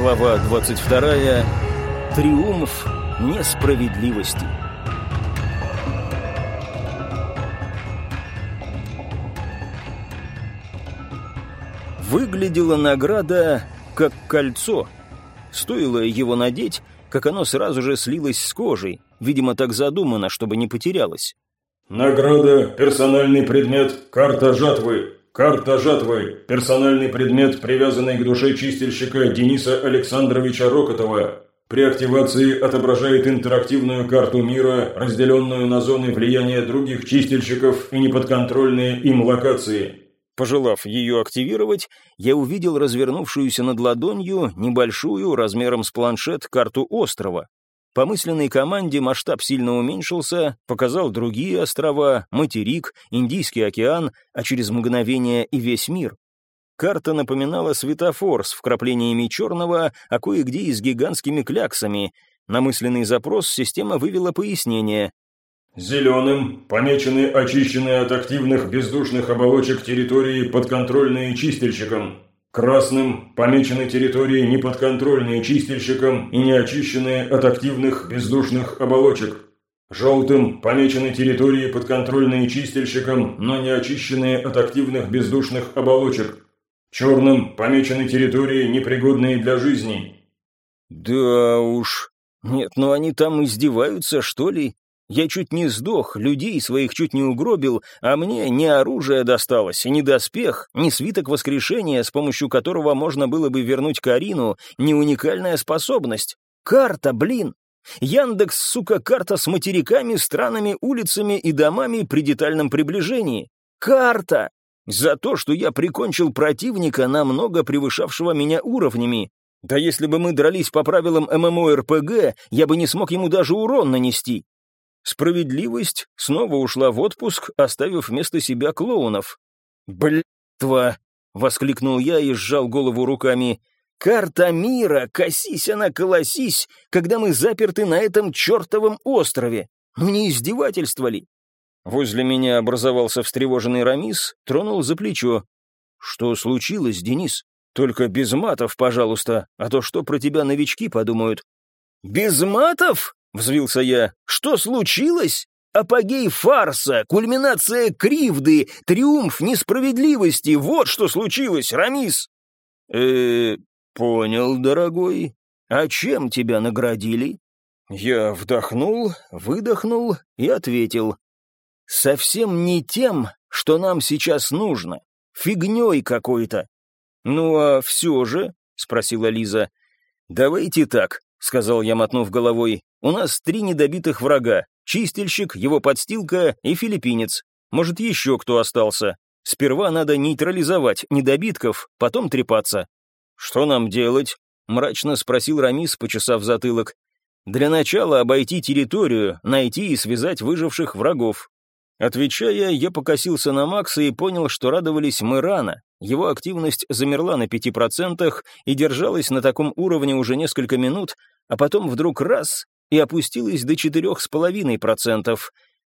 Глава 22. Триумф несправедливости. Выглядела награда как кольцо. Стоило его надеть, как оно сразу же слилось с кожей. Видимо, так задумано, чтобы не потерялось. Награда, персональный предмет, карта жатвы. Карта жатвы, персональный предмет, привязанный к душе чистильщика Дениса Александровича Рокотова. При активации отображает интерактивную карту мира, разделенную на зоны влияния других чистильщиков и неподконтрольные им локации. Пожелав ее активировать, я увидел развернувшуюся над ладонью небольшую, размером с планшет, карту острова. По мысленной команде масштаб сильно уменьшился, показал другие острова, материк, Индийский океан, а через мгновение и весь мир. Карта напоминала светофор с вкраплениями черного, а кое-где и с гигантскими кляксами. На мысленный запрос система вывела пояснение. Зеленым помечены очищенные от активных бездушных оболочек территории, подконтрольные чистильщикам. Красным помечены территории, неподконтрольные чистильщикам и не очищенные от активных бездушных оболочек. Желтым помечены территории, подконтрольные чистильщикам, но не очищенные от активных бездушных оболочек. Черным помечены территории, непригодные для жизни. Да уж. Нет, ну они там издеваются, что ли? Я чуть не сдох, людей своих чуть не угробил, а мне ни оружие досталось, ни доспех, ни свиток воскрешения, с помощью которого можно было бы вернуть Карину, ни уникальная способность. Карта, блин! Яндекс, сука, карта с материками, странами, улицами и домами при детальном приближении. Карта! За то, что я прикончил противника, намного превышавшего меня уровнями. Да если бы мы дрались по правилам ММО-РПГ, я бы не смог ему даже урон нанести. Справедливость снова ушла в отпуск, оставив вместо себя клоунов. «Блядва!» — воскликнул я и сжал голову руками. «Карта мира! Косись она, колосись, когда мы заперты на этом чертовом острове! Ну не издевательство ли?» Возле меня образовался встревоженный Рамис, тронул за плечо. «Что случилось, Денис? Только без матов, пожалуйста, а то что про тебя новички подумают?» «Без матов?» — взвился я. «Что случилось? Апогей фарса, кульминация кривды, триумф несправедливости. Вот что случилось, Рамис!» э понял, дорогой. А чем тебя наградили?» Я вдохнул, выдохнул и ответил. «Совсем не тем, что нам сейчас нужно. Фигней какой-то». «Ну а все же?» — спросила Лиза. «Давайте так», — сказал я, мотнув головой. У нас три недобитых врага. Чистильщик, его подстилка и филиппинец. Может, еще кто остался. Сперва надо нейтрализовать недобитков, потом трепаться. «Что нам делать?» — мрачно спросил Рамис, почесав затылок. «Для начала обойти территорию, найти и связать выживших врагов». Отвечая, я покосился на Макса и понял, что радовались мы рано. Его активность замерла на пяти процентах и держалась на таком уровне уже несколько минут, а потом вдруг раз и опустилась до 4,5%.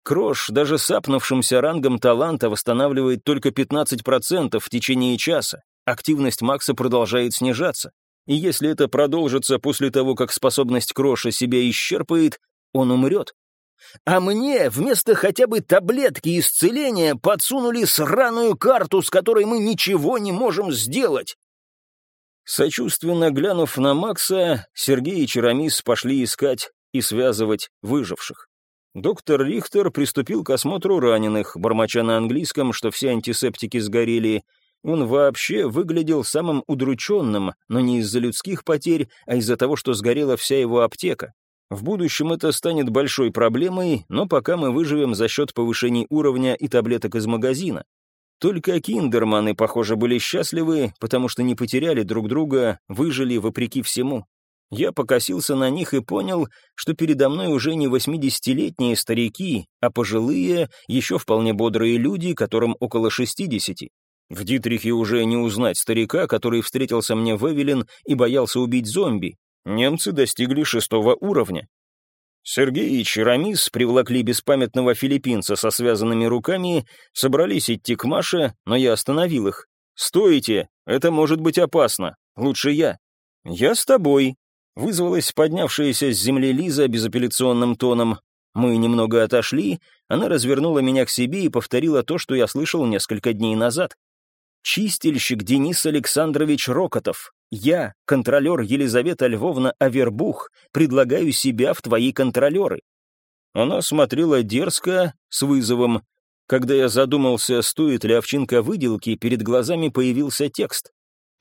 Крош даже с рангом таланта восстанавливает только 15% в течение часа. Активность Макса продолжает снижаться. И если это продолжится после того, как способность Кроша себя исчерпает, он умрет. А мне вместо хотя бы таблетки исцеления подсунули сраную карту, с которой мы ничего не можем сделать. Сочувственно глянув на Макса, Сергей и Черамис пошли искать и связывать выживших. Доктор Рихтер приступил к осмотру раненых, бормоча на английском, что все антисептики сгорели. Он вообще выглядел самым удрученным, но не из-за людских потерь, а из-за того, что сгорела вся его аптека. В будущем это станет большой проблемой, но пока мы выживем за счет повышения уровня и таблеток из магазина. Только киндерманы, похоже, были счастливы, потому что не потеряли друг друга, выжили вопреки всему. Я покосился на них и понял, что передо мной уже не восьмидесятилетние старики, а пожилые, еще вполне бодрые люди, которым около шестидесяти. В Дитрихе уже не узнать старика, который встретился мне в Эвелин и боялся убить зомби. Немцы достигли шестого уровня. Сергей и Черамис привлекли беспамятного филиппинца со связанными руками, собрались идти к Маше, но я остановил их. «Стойте! Это может быть опасно. Лучше я». «Я с тобой», — вызвалась поднявшаяся с земли Лиза безапелляционным тоном. Мы немного отошли, она развернула меня к себе и повторила то, что я слышал несколько дней назад. «Чистильщик Денис Александрович Рокотов, я, контролер Елизавета Львовна Авербух, предлагаю себя в твои контролеры». Она смотрела дерзко, с вызовом. Когда я задумался, стоит ли овчинка выделки, перед глазами появился текст.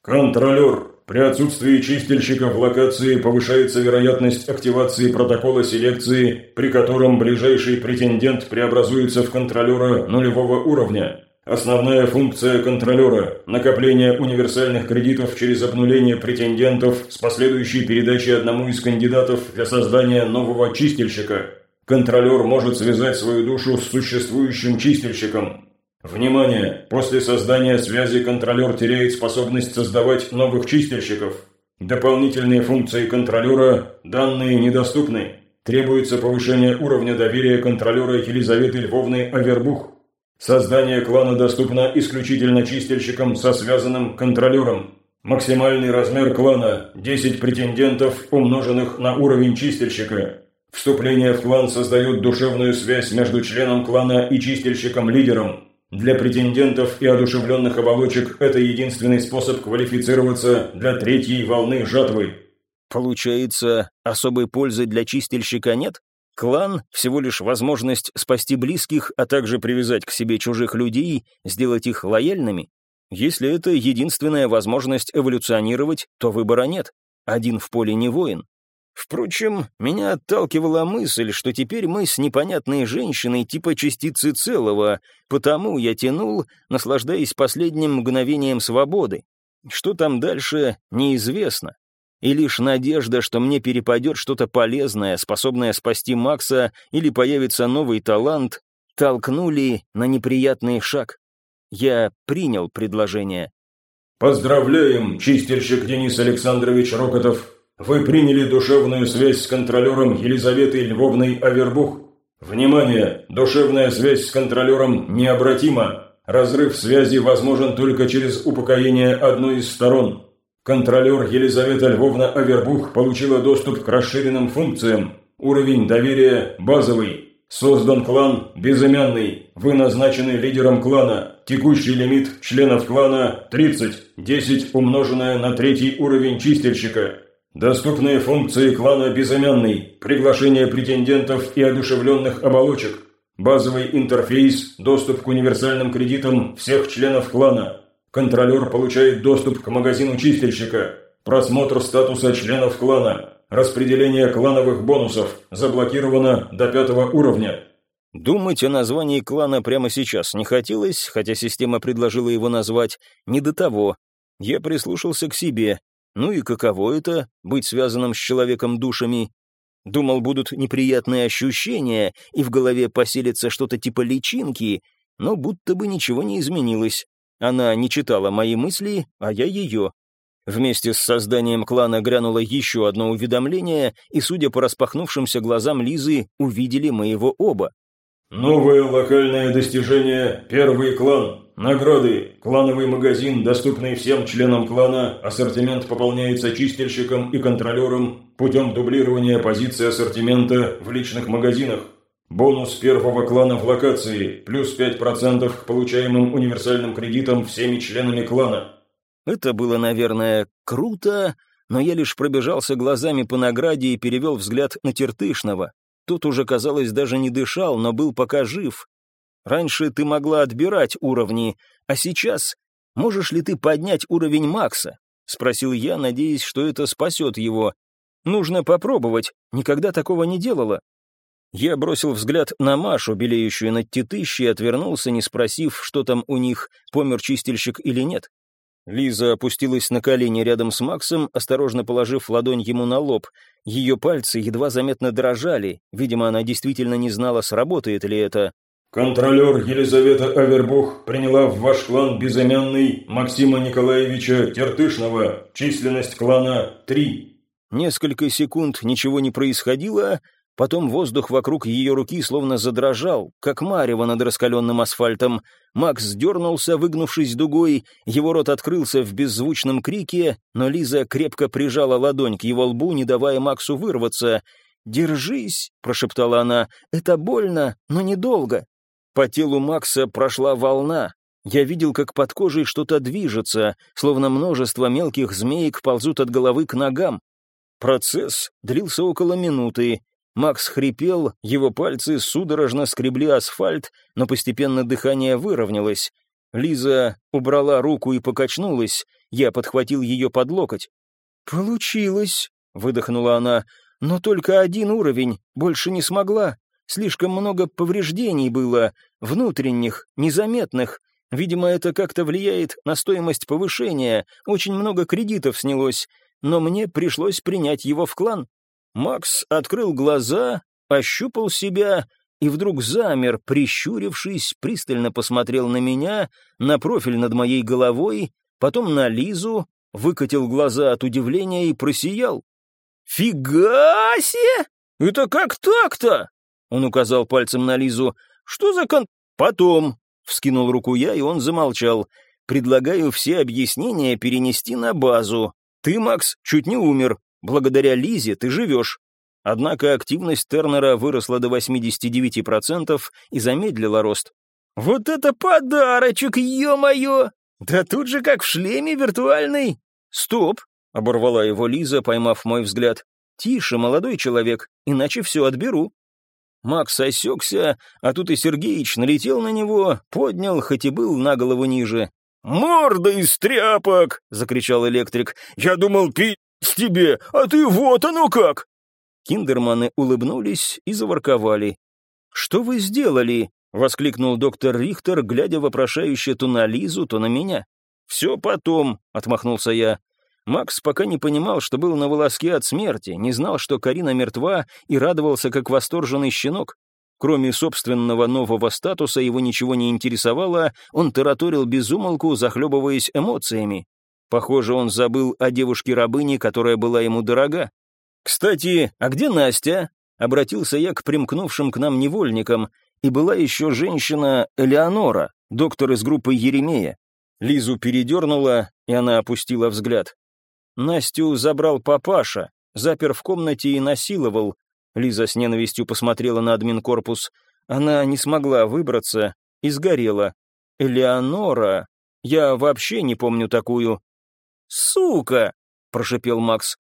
«Контролер. При отсутствии чистильщика в локации повышается вероятность активации протокола селекции, при котором ближайший претендент преобразуется в контролера нулевого уровня. Основная функция контролера – накопление универсальных кредитов через обнуление претендентов с последующей передачей одному из кандидатов для создания нового чистильщика. Контролер может связать свою душу с существующим чистильщиком, Внимание! После создания связи контролер теряет способность создавать новых чистильщиков. Дополнительные функции контролера, данные недоступны. Требуется повышение уровня доверия контролера Елизаветы Львовны Авербух. Создание клана доступно исключительно чистильщикам со связанным контролером. Максимальный размер клана – 10 претендентов, умноженных на уровень чистильщика. Вступление в клан создает душевную связь между членом клана и чистильщиком-лидером. Для претендентов и одушевленных оболочек это единственный способ квалифицироваться для третьей волны жатвы. Получается, особой пользы для чистильщика нет? Клан – всего лишь возможность спасти близких, а также привязать к себе чужих людей, сделать их лояльными? Если это единственная возможность эволюционировать, то выбора нет. Один в поле не воин. Впрочем, меня отталкивала мысль, что теперь мы с непонятной женщиной типа частицы целого, потому я тянул, наслаждаясь последним мгновением свободы. Что там дальше, неизвестно. И лишь надежда, что мне перепадет что-то полезное, способное спасти Макса, или появится новый талант, толкнули на неприятный шаг. Я принял предложение. «Поздравляем, чистильщик Денис Александрович Рокотов!» Вы приняли душевную связь с контролером Елизаветой Львовной Авербух. Внимание! Душевная связь с контролером необратима. Разрыв связи возможен только через упокоение одной из сторон. Контролер Елизавета Львовна Авербух получила доступ к расширенным функциям. Уровень доверия базовый. Создан клан безымянный. Вы назначены лидером клана. Текущий лимит членов клана 30. 10 умноженное на третий уровень чистильщика. Доступные функции клана «Безымянный», приглашение претендентов и одушевленных оболочек, базовый интерфейс, доступ к универсальным кредитам всех членов клана. Контролер получает доступ к магазину чистильщика, просмотр статуса членов клана, распределение клановых бонусов, заблокировано до пятого уровня. Думать о названии клана прямо сейчас не хотелось, хотя система предложила его назвать, не до того. Я прислушался к себе, ну и каково это — быть связанным с человеком душами? Думал, будут неприятные ощущения, и в голове поселится что-то типа личинки, но будто бы ничего не изменилось. Она не читала мои мысли, а я ее. Вместе с созданием клана грянуло еще одно уведомление, и, судя по распахнувшимся глазам Лизы, увидели мы его оба. Новое локальное достижение «Первый клан». Награды. Клановый магазин, доступный всем членам клана. Ассортимент пополняется чистильщиком и контролером путем дублирования позиции ассортимента в личных магазинах. Бонус первого клана в локации. Плюс 5% к получаемым универсальным кредитам всеми членами клана. Это было, наверное, круто, но я лишь пробежался глазами по награде и перевел взгляд на Тертышного. Тот уже, казалось, даже не дышал, но был пока жив. Раньше ты могла отбирать уровни, а сейчас можешь ли ты поднять уровень Макса? Спросил я, надеясь, что это спасет его. Нужно попробовать, никогда такого не делала. Я бросил взгляд на Машу, белеющую над тетыщей, и отвернулся, не спросив, что там у них, помер чистильщик или нет. Лиза опустилась на колени рядом с Максом, осторожно положив ладонь ему на лоб. Ее пальцы едва заметно дрожали. Видимо, она действительно не знала, сработает ли это. «Контролер Елизавета Авербух приняла в ваш клан безымянный Максима Николаевича Тертышного. Численность клана – три». Несколько секунд ничего не происходило, Потом воздух вокруг ее руки словно задрожал, как марево над раскаленным асфальтом. Макс дернулся, выгнувшись дугой, его рот открылся в беззвучном крике, но Лиза крепко прижала ладонь к его лбу, не давая Максу вырваться. «Держись», — прошептала она, — «это больно, но недолго». По телу Макса прошла волна. Я видел, как под кожей что-то движется, словно множество мелких змеек ползут от головы к ногам. Процесс длился около минуты. Макс хрипел, его пальцы судорожно скребли асфальт, но постепенно дыхание выровнялось. Лиза убрала руку и покачнулась, я подхватил ее под локоть. «Получилось», — выдохнула она, — «но только один уровень, больше не смогла. Слишком много повреждений было, внутренних, незаметных. Видимо, это как-то влияет на стоимость повышения, очень много кредитов снялось, но мне пришлось принять его в клан. Макс открыл глаза, ощупал себя и вдруг замер, прищурившись, пристально посмотрел на меня, на профиль над моей головой, потом на Лизу, выкатил глаза от удивления и просиял. «Фига себе! Это как так-то?» Он указал пальцем на Лизу. «Что за кон...» «Потом!» — вскинул руку я, и он замолчал. «Предлагаю все объяснения перенести на базу. Ты, Макс, чуть не умер. Благодаря Лизе ты живешь. Однако активность Тернера выросла до 89% и замедлила рост. «Вот это подарочек, ё-моё! Да тут же как в шлеме виртуальный!» «Стоп!» — оборвала его Лиза, поймав мой взгляд. «Тише, молодой человек, иначе все отберу». Макс осекся, а тут и Сергеич налетел на него, поднял, хоть и был на голову ниже. «Морда из тряпок!» — закричал электрик. «Я думал, пить с тебе, а ты вот оно как!» Киндерманы улыбнулись и заворковали. «Что вы сделали?» — воскликнул доктор Рихтер, глядя вопрошающе то на Лизу, то на меня. «Все потом», — отмахнулся я. Макс пока не понимал, что был на волоске от смерти, не знал, что Карина мертва, и радовался, как восторженный щенок. Кроме собственного нового статуса его ничего не интересовало, он тараторил безумолку, захлебываясь эмоциями. Похоже, он забыл о девушке-рабыне, которая была ему дорога. «Кстати, а где Настя?» — обратился я к примкнувшим к нам невольникам, и была еще женщина Элеонора, доктор из группы Еремея. Лизу передернула, и она опустила взгляд. Настю забрал папаша, запер в комнате и насиловал. Лиза с ненавистью посмотрела на админкорпус. Она не смогла выбраться и сгорела. Элеонора... Я вообще не помню такую. «Сука!» — прошепел Макс.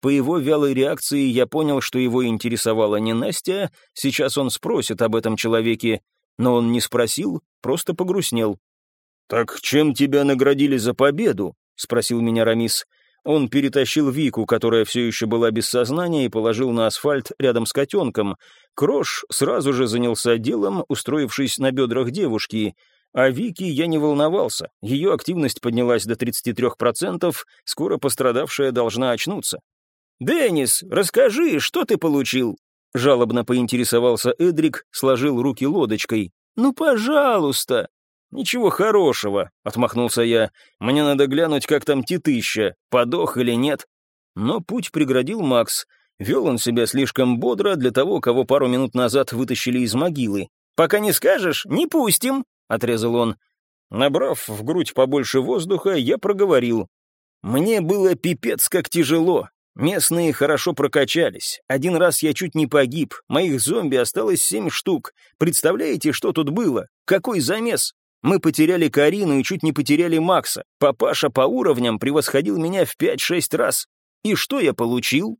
По его вялой реакции я понял, что его интересовала не Настя, сейчас он спросит об этом человеке, но он не спросил, просто погрустнел. «Так чем тебя наградили за победу?» — спросил меня Рамис. Он перетащил Вику, которая все еще была без сознания, и положил на асфальт рядом с котенком. Крош сразу же занялся делом, устроившись на бедрах девушки. О Вики я не волновался, ее активность поднялась до 33%, скоро пострадавшая должна очнуться. «Деннис, расскажи, что ты получил?» Жалобно поинтересовался Эдрик, сложил руки лодочкой. «Ну, пожалуйста!» «Ничего хорошего», — отмахнулся я. «Мне надо глянуть, как там титыща, подох или нет». Но путь преградил Макс. Вел он себя слишком бодро для того, кого пару минут назад вытащили из могилы. «Пока не скажешь, не пустим», отрезал он. Набрав в грудь побольше воздуха, я проговорил. Мне было пипец как тяжело. Местные хорошо прокачались. Один раз я чуть не погиб. Моих зомби осталось семь штук. Представляете, что тут было? Какой замес? Мы потеряли Карину и чуть не потеряли Макса. Папаша по уровням превосходил меня в пять-шесть раз. И что я получил?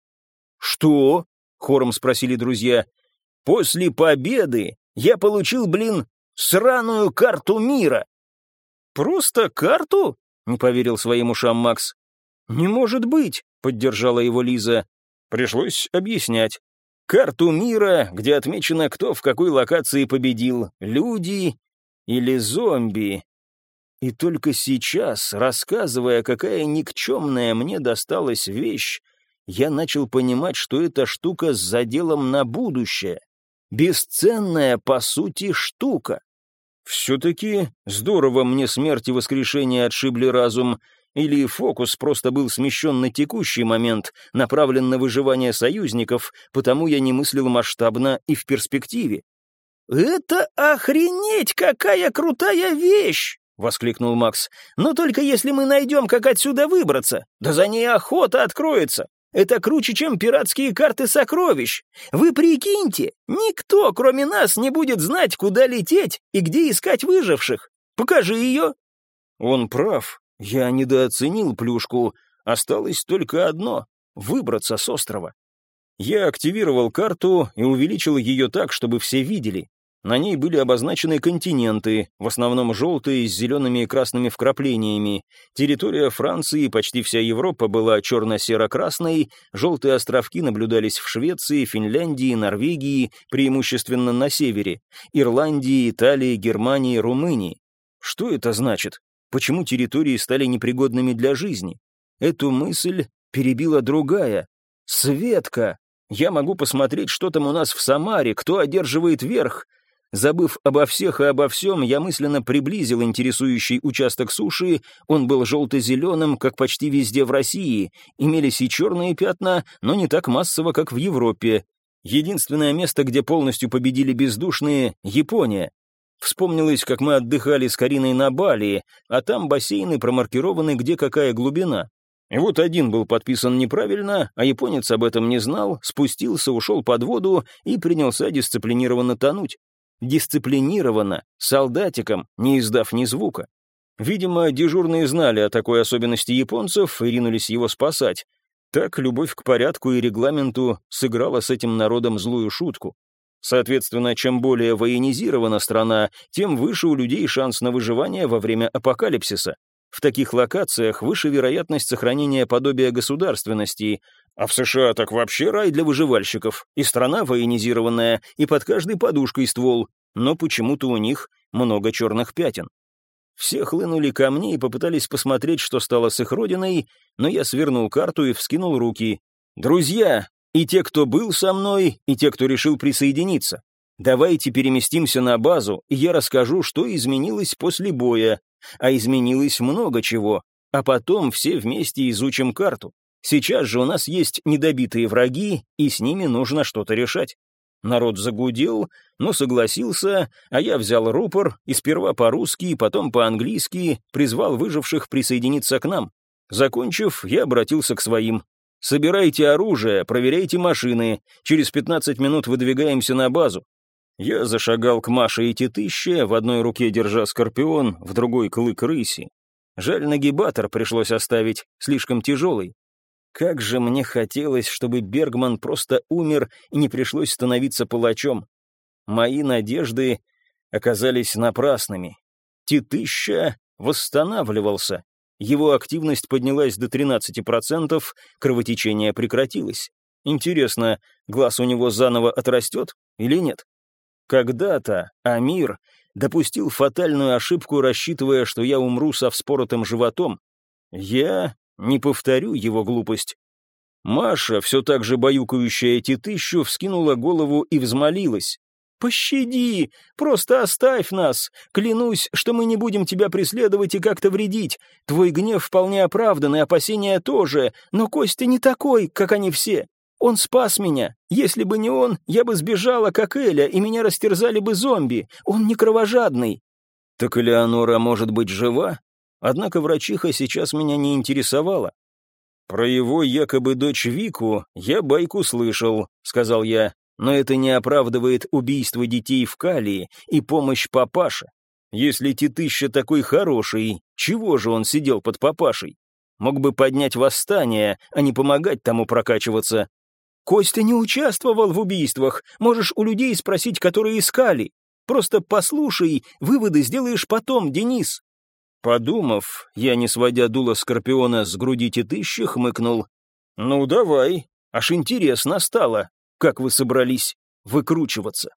Что? Хором спросили друзья. После победы я получил, блин, Сраную карту мира!» «Просто карту?» — не поверил своим ушам Макс. «Не может быть!» — поддержала его Лиза. Пришлось объяснять. Карту мира, где отмечено, кто в какой локации победил, люди или зомби. И только сейчас, рассказывая, какая никчемная мне досталась вещь, я начал понимать, что эта штука с заделом на будущее. Бесценная, по сути, штука. Все-таки здорово мне смерть и воскрешение отшибли разум. Или фокус просто был смещен на текущий момент, направлен на выживание союзников, потому я не мыслил масштабно и в перспективе. «Это охренеть какая крутая вещь!» — воскликнул Макс. «Но только если мы найдем, как отсюда выбраться, да за ней охота откроется. Это круче, чем пиратские карты сокровищ. Вы прикиньте, никто, кроме нас, не будет знать, куда лететь и где искать выживших. Покажи ее». Он прав. Я недооценил плюшку. Осталось только одно — выбраться с острова. Я активировал карту и увеличил ее так, чтобы все видели. На ней были обозначены континенты, в основном желтые с зелеными и красными вкраплениями. Территория Франции, почти вся Европа была черно-серо-красной, желтые островки наблюдались в Швеции, Финляндии, Норвегии, преимущественно на севере, Ирландии, Италии, Германии, Румынии. Что это значит? Почему территории стали непригодными для жизни? Эту мысль перебила другая. Светка! Я могу посмотреть, что там у нас в Самаре, кто одерживает верх. Забыв обо всех и обо всем, я мысленно приблизил интересующий участок суши. Он был желто-зеленым, как почти везде в России. Имелись и черные пятна, но не так массово, как в Европе. Единственное место, где полностью победили бездушные — Япония. Вспомнилось, как мы отдыхали с Кариной на Бали, а там бассейны промаркированы, где какая глубина. И вот один был подписан неправильно, а японец об этом не знал, спустился, ушел под воду и принялся дисциплинированно тонуть дисциплинированно, солдатиком, не издав ни звука. Видимо, дежурные знали о такой особенности японцев и ринулись его спасать. Так любовь к порядку и регламенту сыграла с этим народом злую шутку. Соответственно, чем более военизирована страна, тем выше у людей шанс на выживание во время апокалипсиса. В таких локациях выше вероятность сохранения подобия государственности, а в США так вообще рай для выживальщиков, и страна военизированная, и под каждой подушкой ствол, но почему-то у них много черных пятен. Все хлынули ко мне и попытались посмотреть, что стало с их родиной, но я свернул карту и вскинул руки. «Друзья, и те, кто был со мной, и те, кто решил присоединиться, давайте переместимся на базу, и я расскажу, что изменилось после боя, а изменилось много чего, а потом все вместе изучим карту. Сейчас же у нас есть недобитые враги, и с ними нужно что-то решать. Народ загудел, но согласился, а я взял рупор и сперва по-русски, потом по-английски призвал выживших присоединиться к нам. Закончив, я обратился к своим. «Собирайте оружие, проверяйте машины. Через 15 минут выдвигаемся на базу. Я зашагал к Маше и Титыще, в одной руке держа скорпион, в другой — клык рыси. Жаль, нагибатор пришлось оставить, слишком тяжелый. Как же мне хотелось, чтобы Бергман просто умер и не пришлось становиться палачом. Мои надежды оказались напрасными. Титыща восстанавливался. Его активность поднялась до 13%, кровотечение прекратилось. Интересно, глаз у него заново отрастет или нет? Когда-то Амир допустил фатальную ошибку, рассчитывая, что я умру со вспоротым животом. Я не повторю его глупость. Маша, все так же баюкающая тетыщу, вскинула голову и взмолилась. «Пощади! Просто оставь нас! Клянусь, что мы не будем тебя преследовать и как-то вредить. Твой гнев вполне оправдан, и опасения тоже, но Костя не такой, как они все. Он спас меня. Если бы не он, я бы сбежала, как Эля, и меня растерзали бы зомби. Он не кровожадный». «Так Элеонора может быть жива?» Однако врачиха сейчас меня не интересовала. «Про его якобы дочь Вику я байку слышал», — сказал я, «но это не оправдывает убийство детей в Калии и помощь папаше. Если Титыща такой хороший, чего же он сидел под папашей? Мог бы поднять восстание, а не помогать тому прокачиваться. Костя не участвовал в убийствах, можешь у людей спросить, которые искали. Просто послушай, выводы сделаешь потом, Денис». Подумав, я, не сводя дуло Скорпиона с груди тетыщи, хмыкнул. «Ну, давай, аж интересно стало, как вы собрались выкручиваться».